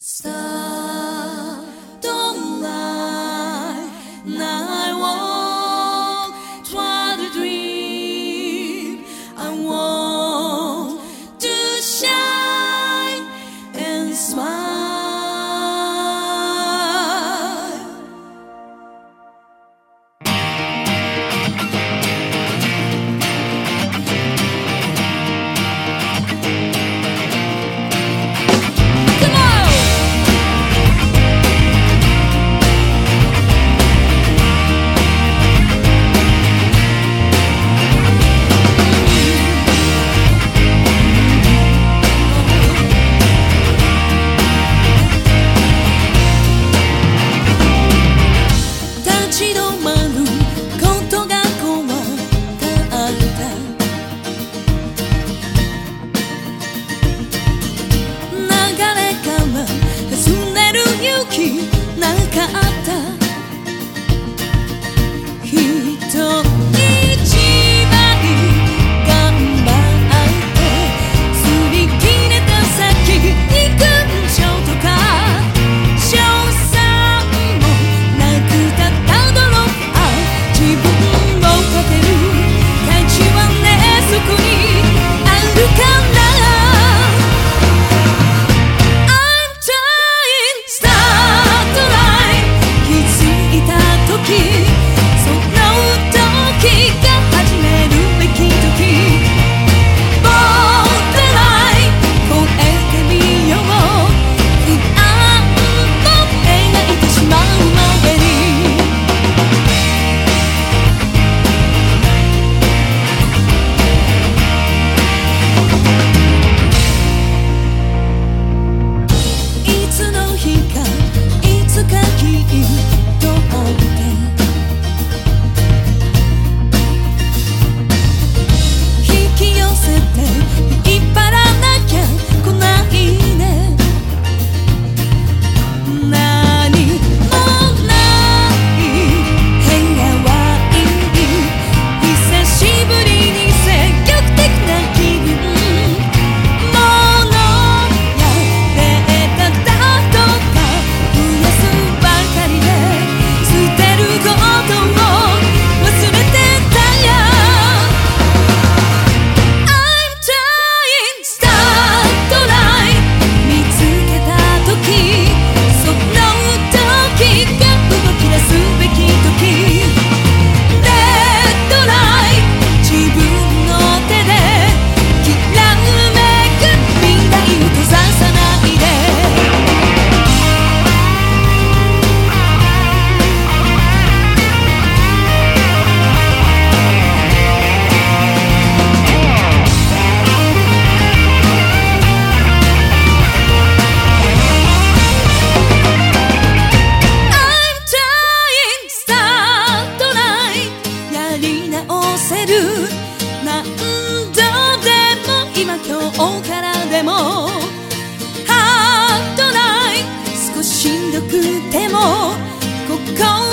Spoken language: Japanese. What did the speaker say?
Stop. 今日からでもハートない少ししんどくても心